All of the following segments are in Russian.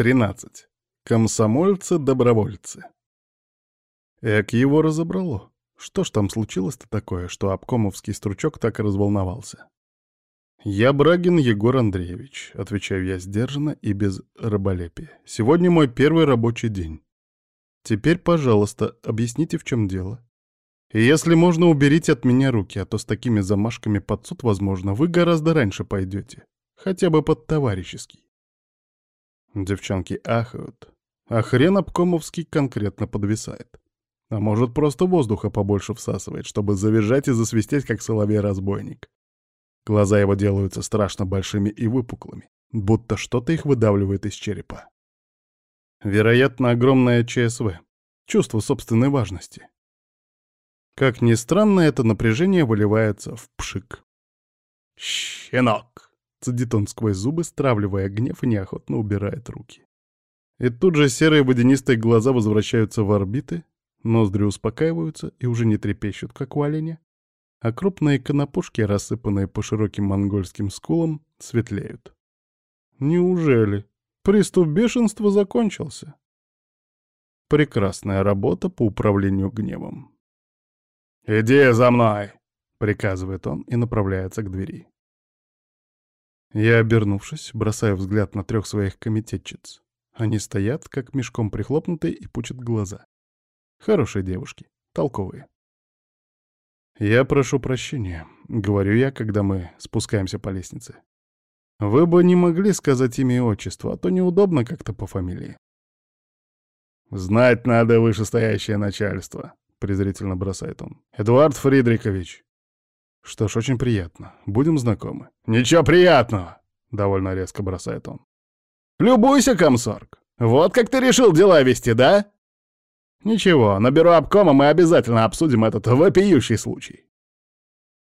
13. Комсомольцы-добровольцы. Эк его разобрало. Что ж там случилось-то такое, что обкомовский стручок так и разволновался? «Я Брагин Егор Андреевич», — отвечаю я сдержанно и без раболепия. «Сегодня мой первый рабочий день. Теперь, пожалуйста, объясните, в чем дело. И если можно, уберите от меня руки, а то с такими замашками под суд, возможно, вы гораздо раньше пойдете. Хотя бы под товарищеский». Девчонки ахают, а хрен обкомовский конкретно подвисает. А может, просто воздуха побольше всасывает, чтобы завизжать и засвистеть, как соловей-разбойник. Глаза его делаются страшно большими и выпуклыми, будто что-то их выдавливает из черепа. Вероятно, огромное ЧСВ. Чувство собственной важности. Как ни странно, это напряжение выливается в пшик. «Щенок!» — цедит он сквозь зубы, стравливая гнев и неохотно убирает руки. И тут же серые водянистые глаза возвращаются в орбиты, Ноздри успокаиваются и уже не трепещут, как у оленя, а крупные конопушки, рассыпанные по широким монгольским скулам, светлеют. Неужели? Приступ бешенства закончился. Прекрасная работа по управлению гневом. «Иди за мной!» — приказывает он и направляется к двери. Я, обернувшись, бросаю взгляд на трех своих комитетчиц. Они стоят, как мешком прихлопнутые, и пучат глаза. Хорошие девушки, толковые. «Я прошу прощения», — говорю я, когда мы спускаемся по лестнице. «Вы бы не могли сказать имя и отчество, а то неудобно как-то по фамилии». «Знать надо вышестоящее начальство», — презрительно бросает он. «Эдуард Фридрикович». «Что ж, очень приятно. Будем знакомы». «Ничего приятного», — довольно резко бросает он. «Любуйся, комсорг. Вот как ты решил дела вести, да?» «Ничего, наберу обкома, мы обязательно обсудим этот вопиющий случай».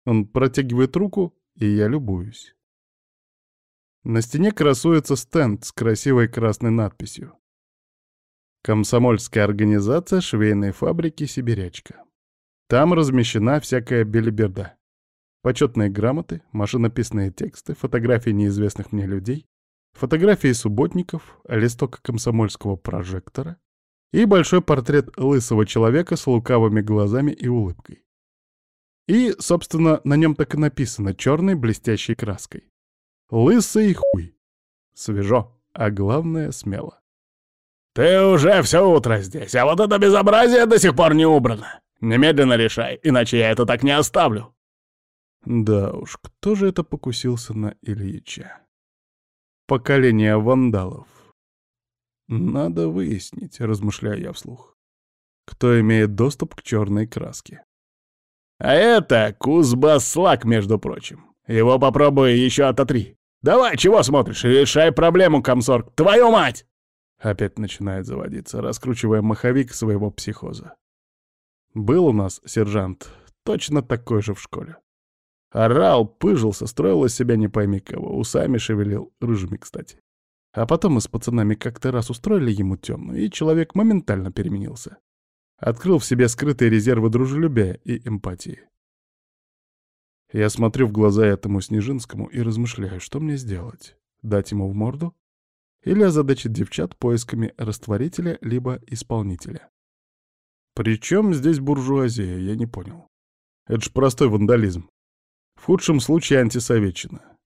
Он протягивает руку, и я любуюсь. На стене красуется стенд с красивой красной надписью. Комсомольская организация швейной фабрики «Сибирячка». Там размещена всякая белиберда. Почетные грамоты, машинописные тексты, фотографии неизвестных мне людей, фотографии субботников, листок комсомольского прожектора, и большой портрет лысого человека с лукавыми глазами и улыбкой. И, собственно, на нем так и написано черной блестящей краской. «Лысый хуй». Свежо, а главное — смело. «Ты уже все утро здесь, а вот это безобразие до сих пор не убрано. Немедленно решай, иначе я это так не оставлю». Да уж, кто же это покусился на Ильича? Поколение вандалов. Надо выяснить, размышляю я вслух. Кто имеет доступ к черной краске? А это Кузбасслак, между прочим. Его попробуй еще ототри. Давай, чего смотришь? Решай проблему, комсорг. Твою мать! Опять начинает заводиться, раскручивая маховик своего психоза. Был у нас сержант, точно такой же в школе. Орал, пыжился, строил из себя не пойми кого, усами шевелил, рыжими, кстати. А потом мы с пацанами как-то раз устроили ему темную, и человек моментально переменился. Открыл в себе скрытые резервы дружелюбия и эмпатии. Я смотрю в глаза этому Снежинскому и размышляю, что мне сделать. Дать ему в морду? Или озадачить девчат поисками растворителя либо исполнителя? Причем здесь буржуазия, я не понял. Это ж простой вандализм. В худшем случае антисоветчина.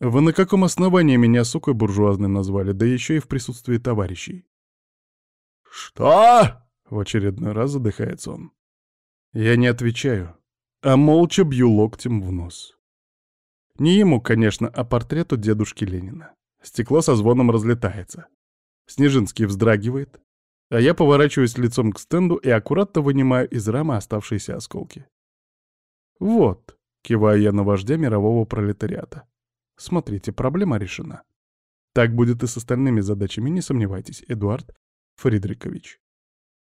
Вы на каком основании меня сукой буржуазной назвали, да еще и в присутствии товарищей? «Что?» — в очередной раз задыхается он. Я не отвечаю, а молча бью локтем в нос. Не ему, конечно, а портрету дедушки Ленина. Стекло со звоном разлетается. Снежинский вздрагивает, а я поворачиваюсь лицом к стенду и аккуратно вынимаю из рамы оставшиеся осколки. «Вот», — киваю я на вождя мирового пролетариата. Смотрите, проблема решена. Так будет и с остальными задачами, не сомневайтесь, Эдуард Фридрикович.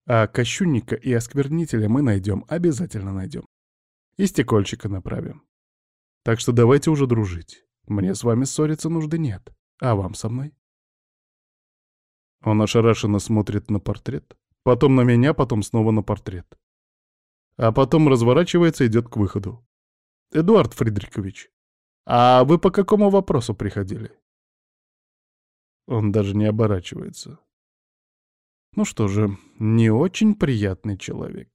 А кощунника и осквернителя мы найдем, обязательно найдем. И стекольчика направим. Так что давайте уже дружить. Мне с вами ссориться нужды нет. А вам со мной? Он ошарашенно смотрит на портрет, потом на меня, потом снова на портрет. А потом разворачивается и идет к выходу. «Эдуард Фридрикович, «А вы по какому вопросу приходили?» Он даже не оборачивается. Ну что же, не очень приятный человек.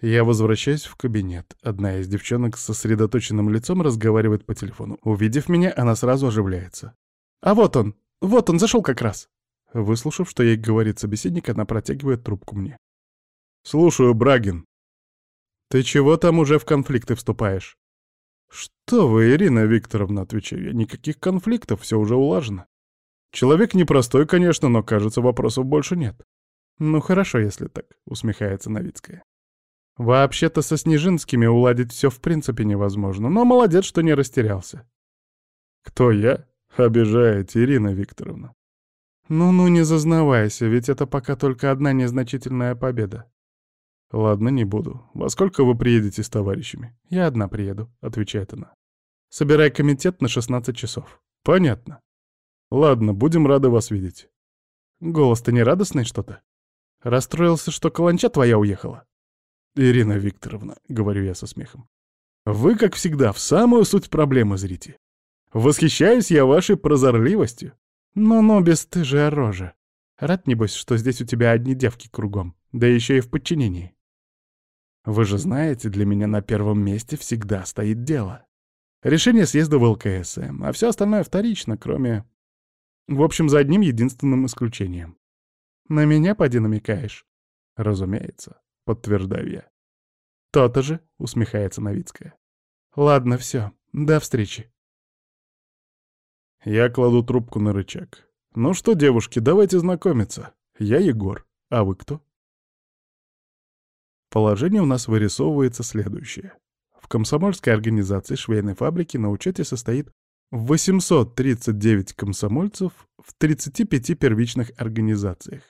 Я возвращаюсь в кабинет. Одна из девчонок с сосредоточенным лицом разговаривает по телефону. Увидев меня, она сразу оживляется. «А вот он! Вот он, зашел как раз!» Выслушав, что ей говорит собеседник, она протягивает трубку мне. «Слушаю, Брагин». «Ты чего там уже в конфликты вступаешь?» «Что вы, Ирина Викторовна», — отвечаю я, — «никаких конфликтов, все уже улажено. Человек непростой, конечно, но, кажется, вопросов больше нет». «Ну хорошо, если так», — усмехается Новицкая. «Вообще-то со Снежинскими уладить все в принципе невозможно, но молодец, что не растерялся». «Кто я?» — обижаете, Ирина Викторовна. «Ну-ну, не зазнавайся, ведь это пока только одна незначительная победа. «Ладно, не буду. Во сколько вы приедете с товарищами?» «Я одна приеду», — отвечает она. «Собирай комитет на 16 часов». «Понятно. Ладно, будем рады вас видеть». «Голос-то не радостный что-то? Расстроился, что каланча твоя уехала?» «Ирина Викторовна», — говорю я со смехом, — «вы, как всегда, в самую суть проблемы зрите. Восхищаюсь я вашей прозорливостью». «Ну-ну, бесстыжая рожа. Рад, небось, что здесь у тебя одни девки кругом, да еще и в подчинении». Вы же знаете, для меня на первом месте всегда стоит дело. Решение съезда в ЛКСМ, а все остальное вторично, кроме... В общем, за одним единственным исключением. На меня поди намекаешь? Разумеется, подтверждаю я. То-то же, усмехается Новицкая. Ладно, все, до встречи. Я кладу трубку на рычаг. Ну что, девушки, давайте знакомиться. Я Егор, а вы кто? Положение у нас вырисовывается следующее. В комсомольской организации швейной фабрики на учете состоит 839 комсомольцев в 35 первичных организациях.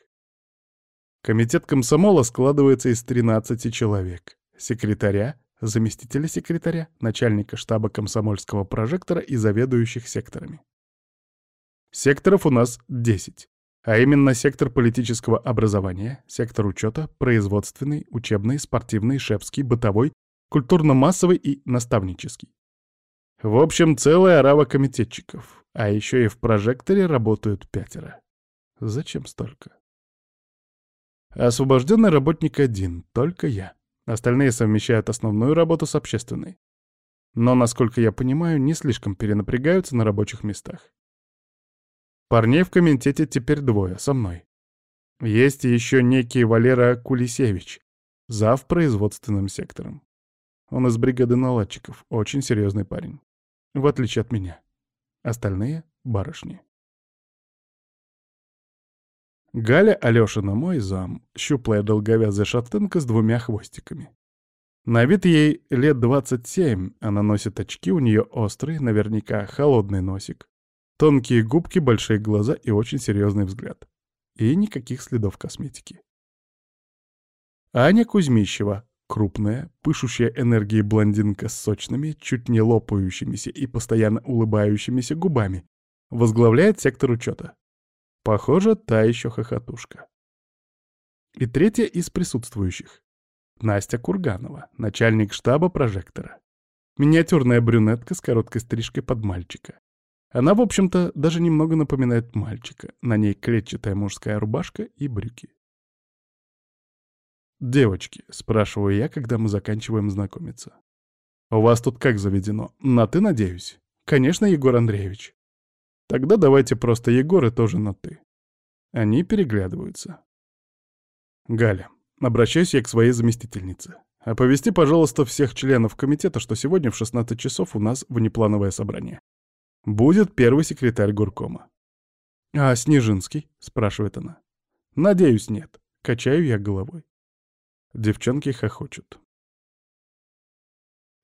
Комитет комсомола складывается из 13 человек. Секретаря, заместителя секретаря, начальника штаба комсомольского прожектора и заведующих секторами. Секторов у нас 10 а именно сектор политического образования, сектор учета, производственный, учебный, спортивный, шефский, бытовой, культурно-массовый и наставнический. В общем, целая орава комитетчиков, а еще и в прожекторе работают пятеро. Зачем столько? Освобожденный работник один, только я. Остальные совмещают основную работу с общественной. Но, насколько я понимаю, не слишком перенапрягаются на рабочих местах. Парней в комитете теперь двое, со мной. Есть еще некий Валера Кулисевич, зав. производственным сектором. Он из бригады наладчиков, очень серьезный парень. В отличие от меня. Остальные — барышни. Галя Алешина мой зам, щуплая долговязая шатенка с двумя хвостиками. На вид ей лет 27, она носит очки, у нее острый, наверняка холодный носик, Тонкие губки, большие глаза и очень серьезный взгляд. И никаких следов косметики. Аня Кузьмищева, крупная, пышущая энергией блондинка с сочными, чуть не лопающимися и постоянно улыбающимися губами, возглавляет сектор учета. Похоже, та еще хохотушка. И третья из присутствующих. Настя Курганова, начальник штаба прожектора. Миниатюрная брюнетка с короткой стрижкой под мальчика. Она, в общем-то, даже немного напоминает мальчика. На ней клетчатая мужская рубашка и брюки. «Девочки», — спрашиваю я, когда мы заканчиваем знакомиться. «У вас тут как заведено? На «ты», надеюсь?» «Конечно, Егор Андреевич». «Тогда давайте просто Егор и тоже на «ты». Они переглядываются. «Галя, обращаюсь я к своей заместительнице. Оповести, пожалуйста, всех членов комитета, что сегодня в 16 часов у нас внеплановое собрание. Будет первый секретарь горкома. «А Снежинский?» — спрашивает она. «Надеюсь, нет». Качаю я головой. Девчонки хохочут.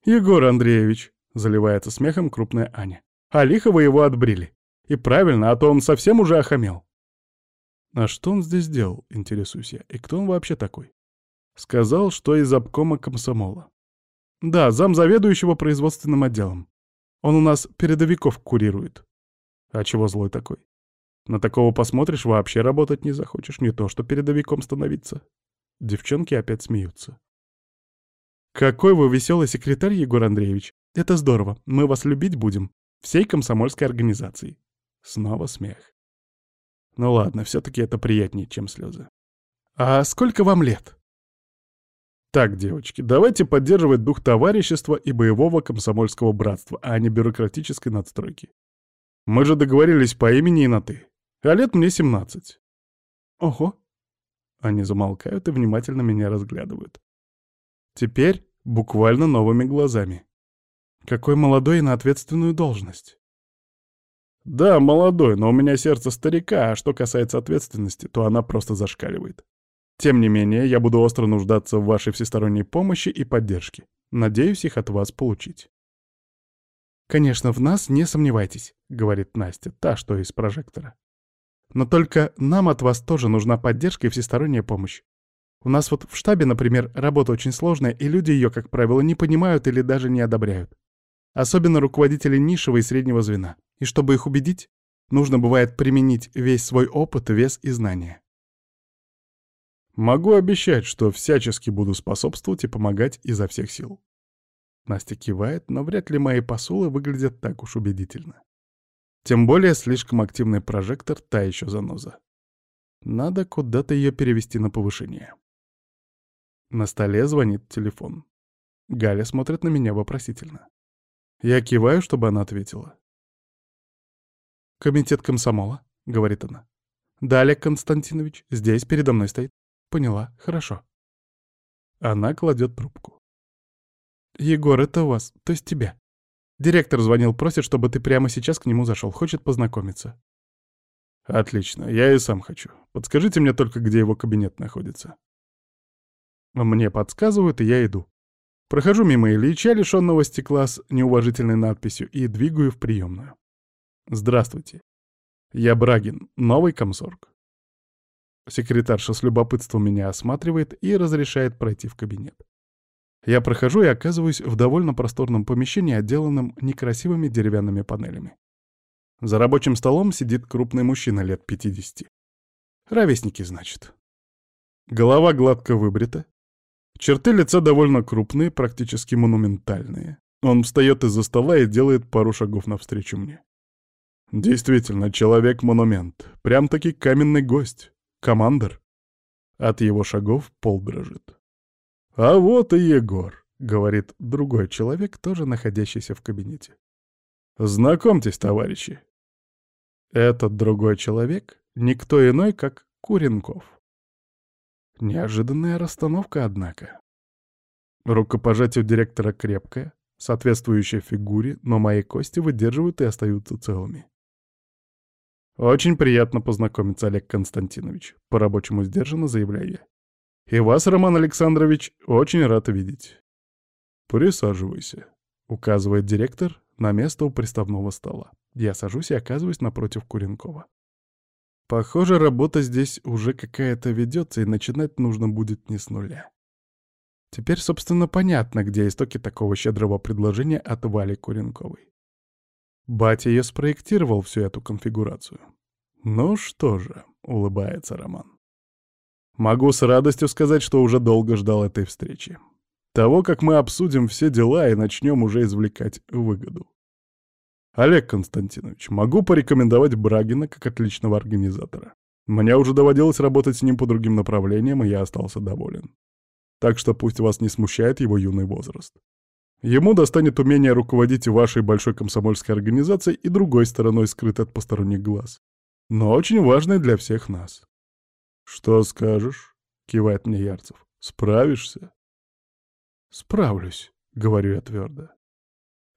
«Егор Андреевич», — заливается смехом крупная Аня. «А вы его отбрили. И правильно, а то он совсем уже охамел». «А что он здесь делал?» — интересуюсь я. «И кто он вообще такой?» Сказал, что из обкома комсомола. «Да, зам заведующего производственным отделом. Он у нас передовиков курирует. А чего злой такой? На такого посмотришь, вообще работать не захочешь, не то что передовиком становиться. Девчонки опять смеются. Какой вы веселый секретарь, Егор Андреевич. Это здорово, мы вас любить будем. Всей комсомольской организации. Снова смех. Ну ладно, все-таки это приятнее, чем слезы. «А сколько вам лет?» Так, девочки, давайте поддерживать дух товарищества и боевого комсомольского братства, а не бюрократической надстройки. Мы же договорились по имени и на «ты». А лет мне 17. Ого. Они замолкают и внимательно меня разглядывают. Теперь буквально новыми глазами. Какой молодой и на ответственную должность. Да, молодой, но у меня сердце старика, а что касается ответственности, то она просто зашкаливает. Тем не менее, я буду остро нуждаться в вашей всесторонней помощи и поддержке. Надеюсь их от вас получить. «Конечно, в нас не сомневайтесь», — говорит Настя, та, что из прожектора. «Но только нам от вас тоже нужна поддержка и всесторонняя помощь. У нас вот в штабе, например, работа очень сложная, и люди ее, как правило, не понимают или даже не одобряют. Особенно руководители низшего и среднего звена. И чтобы их убедить, нужно бывает применить весь свой опыт, вес и знания. Могу обещать, что всячески буду способствовать и помогать изо всех сил. Настя кивает, но вряд ли мои посулы выглядят так уж убедительно. Тем более слишком активный прожектор — та еще заноза. Надо куда-то ее перевести на повышение. На столе звонит телефон. Галя смотрит на меня вопросительно. Я киваю, чтобы она ответила. «Комитет комсомола», — говорит она. «Да, Олег Константинович, здесь передо мной стоит. Поняла, хорошо. Она кладет трубку. Егор, это у вас, то есть тебя. Директор звонил, просит, чтобы ты прямо сейчас к нему зашел, хочет познакомиться. Отлично, я и сам хочу. Подскажите мне только, где его кабинет находится. Мне подсказывают, и я иду. Прохожу мимо Ильича, лишенного стекла с неуважительной надписью, и двигаю в приемную. Здравствуйте. Я Брагин, новый комсорг. Секретарша с любопытством меня осматривает и разрешает пройти в кабинет. Я прохожу и оказываюсь в довольно просторном помещении, отделанном некрасивыми деревянными панелями. За рабочим столом сидит крупный мужчина лет 50. Ровесники, значит. Голова гладко выбрита. Черты лица довольно крупные, практически монументальные. Он встает из-за стола и делает пару шагов навстречу мне. Действительно, человек-монумент. Прям-таки каменный гость. Командор. От его шагов пол дрожит. «А вот и Егор», — говорит другой человек, тоже находящийся в кабинете. «Знакомьтесь, товарищи». Этот другой человек — никто иной, как Куренков. Неожиданная расстановка, однако. Рукопожатие у директора крепкое, соответствующее фигуре, но мои кости выдерживают и остаются целыми. «Очень приятно познакомиться, Олег Константинович», — по-рабочему сдержанно заявляю я. «И вас, Роман Александрович, очень рад видеть». «Присаживайся», — указывает директор на место у приставного стола. Я сажусь и оказываюсь напротив Куренкова. Похоже, работа здесь уже какая-то ведется, и начинать нужно будет не с нуля. Теперь, собственно, понятно, где истоки такого щедрого предложения от Вали Куренковой. Батя спроектировал всю эту конфигурацию. Ну что же, улыбается Роман. Могу с радостью сказать, что уже долго ждал этой встречи. Того, как мы обсудим все дела и начнем уже извлекать выгоду. Олег Константинович, могу порекомендовать Брагина как отличного организатора. Мне уже доводилось работать с ним по другим направлениям, и я остался доволен. Так что пусть вас не смущает его юный возраст. Ему достанет умение руководить вашей большой комсомольской организацией и другой стороной скрытой от посторонних глаз. Но очень важной для всех нас. «Что скажешь?» — кивает мне Ярцев. «Справишься?» «Справлюсь», — говорю я твердо.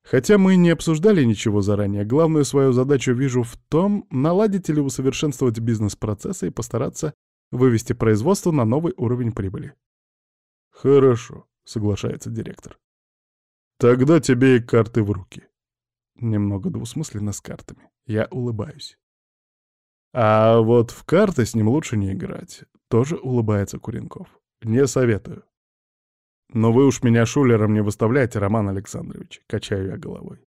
Хотя мы не обсуждали ничего заранее, главную свою задачу вижу в том, наладить или усовершенствовать бизнес-процессы и постараться вывести производство на новый уровень прибыли. «Хорошо», — соглашается директор. Тогда тебе и карты в руки. Немного двусмысленно с картами. Я улыбаюсь. А вот в карты с ним лучше не играть. Тоже улыбается Куренков. Не советую. Но вы уж меня шулером не выставляйте, Роман Александрович, качаю я головой.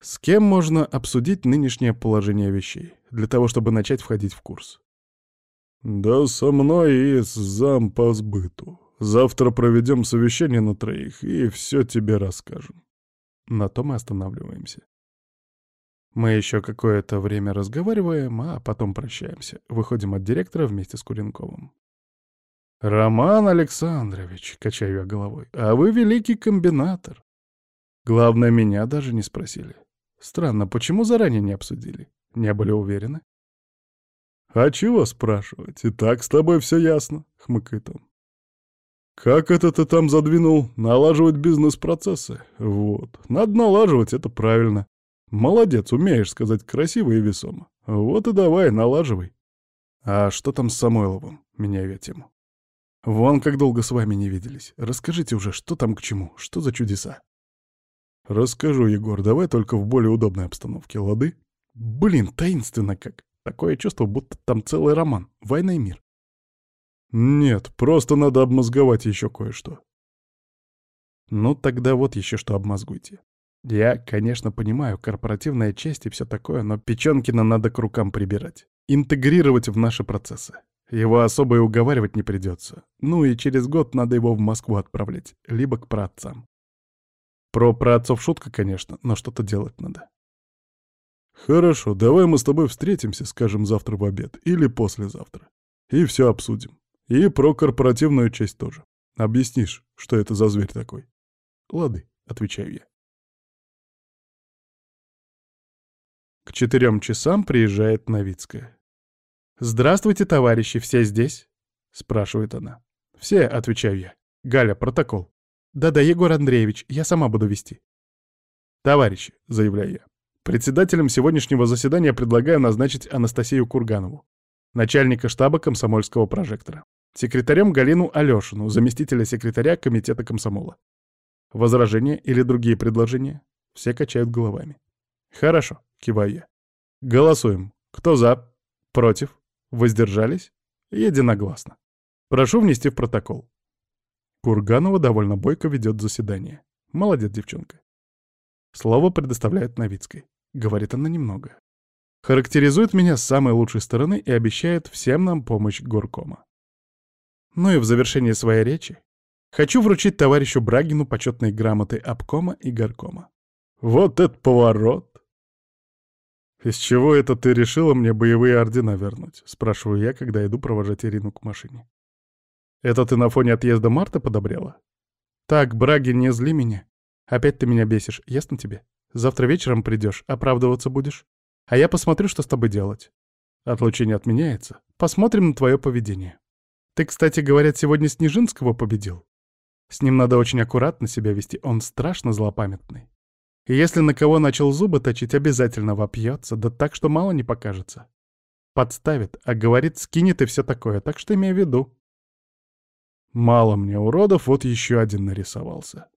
С кем можно обсудить нынешнее положение вещей, для того, чтобы начать входить в курс? Да со мной и с зам по сбыту. Завтра проведем совещание на троих и все тебе расскажем. На том и останавливаемся. Мы еще какое-то время разговариваем, а потом прощаемся. Выходим от директора вместе с Куренковым. «Роман Александрович», — качаю я головой, — «а вы великий комбинатор. Главное, меня даже не спросили. Странно, почему заранее не обсудили? Не были уверены?» «А чего спрашивать? И так с тобой все ясно», — хмыкает он. «Как это ты там задвинул? Налаживать бизнес-процессы? Вот. Надо налаживать, это правильно. Молодец, умеешь сказать красиво и весомо. Вот и давай, налаживай. А что там с Самойловым? Меняю я тему. Вон как долго с вами не виделись. Расскажите уже, что там к чему, что за чудеса? Расскажу, Егор, давай только в более удобной обстановке, лады? Блин, таинственно как. Такое чувство, будто там целый роман. Война и мир. Нет, просто надо обмозговать еще кое-что. Ну тогда вот еще что обмозгуйте. Я, конечно, понимаю, корпоративная часть и все такое, но Печенкина надо к рукам прибирать. Интегрировать в наши процессы. Его особо и уговаривать не придется. Ну и через год надо его в Москву отправлять, либо к праотцам. Про праотцов шутка, конечно, но что-то делать надо. Хорошо, давай мы с тобой встретимся, скажем, завтра в обед или послезавтра. И все обсудим. И про корпоративную часть тоже. Объяснишь, что это за зверь такой? Лады, отвечаю я. К четырем часам приезжает Новицкая. «Здравствуйте, товарищи, все здесь?» — спрашивает она. «Все», — отвечаю я. «Галя, протокол». «Да-да, Егор Андреевич, я сама буду вести». «Товарищи», — заявляю я, — «председателем сегодняшнего заседания предлагаю назначить Анастасию Курганову, начальника штаба комсомольского прожектора, секретарем Галину Алешину, заместителя секретаря комитета комсомола. Возражения или другие предложения?» Все качают головами. «Хорошо», — киваю я. «Голосуем. Кто за? Против? Воздержались? Единогласно. Прошу внести в протокол». Курганова довольно бойко ведет заседание. Молодец девчонка. Слово предоставляет Новицкой. Говорит она немного. Характеризует меня с самой лучшей стороны и обещает всем нам помощь горкома. Ну и в завершении своей речи хочу вручить товарищу Брагину почетные грамоты обкома и горкома. Вот это поворот! «Из чего это ты решила мне боевые ордена вернуть?» — спрашиваю я, когда иду провожать Ирину к машине. «Это ты на фоне отъезда Марта подобрела?» «Так, Браги, не зли меня. Опять ты меня бесишь, ясно тебе? Завтра вечером придешь, оправдываться будешь. А я посмотрю, что с тобой делать. Отлучение отменяется. Посмотрим на твое поведение. Ты, кстати, говорят, сегодня Снежинского победил. С ним надо очень аккуратно себя вести, он страшно злопамятный. И если на кого начал зубы точить, обязательно вопьется, да так, что мало не покажется. Подставит, а говорит, скинет и все такое, так что имей в виду. Мало мне уродов, вот еще один нарисовался.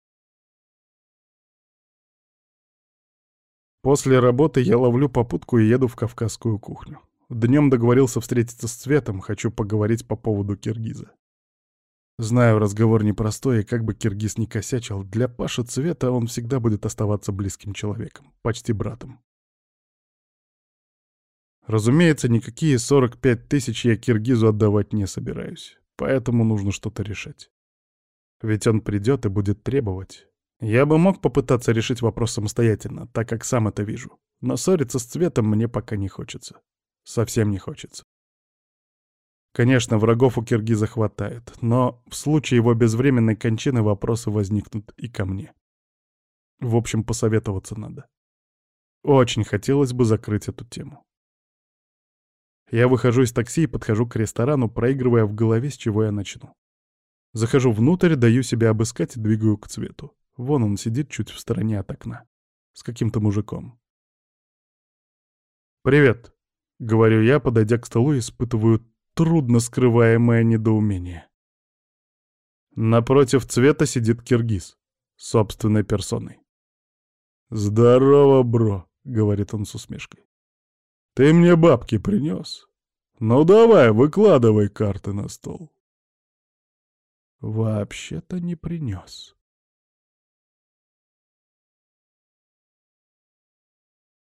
После работы я ловлю попутку и еду в кавказскую кухню. Днем договорился встретиться с Цветом, хочу поговорить по поводу Киргиза. Знаю, разговор непростой, и как бы Киргиз не косячил, для Паши Цвета он всегда будет оставаться близким человеком, почти братом. Разумеется, никакие 45 тысяч я Киргизу отдавать не собираюсь, поэтому нужно что-то решать. Ведь он придет и будет требовать. Я бы мог попытаться решить вопрос самостоятельно, так как сам это вижу, но ссориться с Цветом мне пока не хочется. Совсем не хочется. Конечно, врагов у Киргиза хватает, но в случае его безвременной кончины вопросы возникнут и ко мне. В общем, посоветоваться надо. Очень хотелось бы закрыть эту тему. Я выхожу из такси и подхожу к ресторану, проигрывая в голове, с чего я начну. Захожу внутрь, даю себя обыскать и двигаю к цвету. Вон он сидит чуть в стороне от окна. С каким-то мужиком. «Привет», — говорю я, подойдя к столу, испытываю трудно скрываемое недоумение. Напротив цвета сидит киргиз, собственной персоной. «Здорово, бро», — говорит он с усмешкой. «Ты мне бабки принес? Ну давай, выкладывай карты на стол». «Вообще-то не принес»,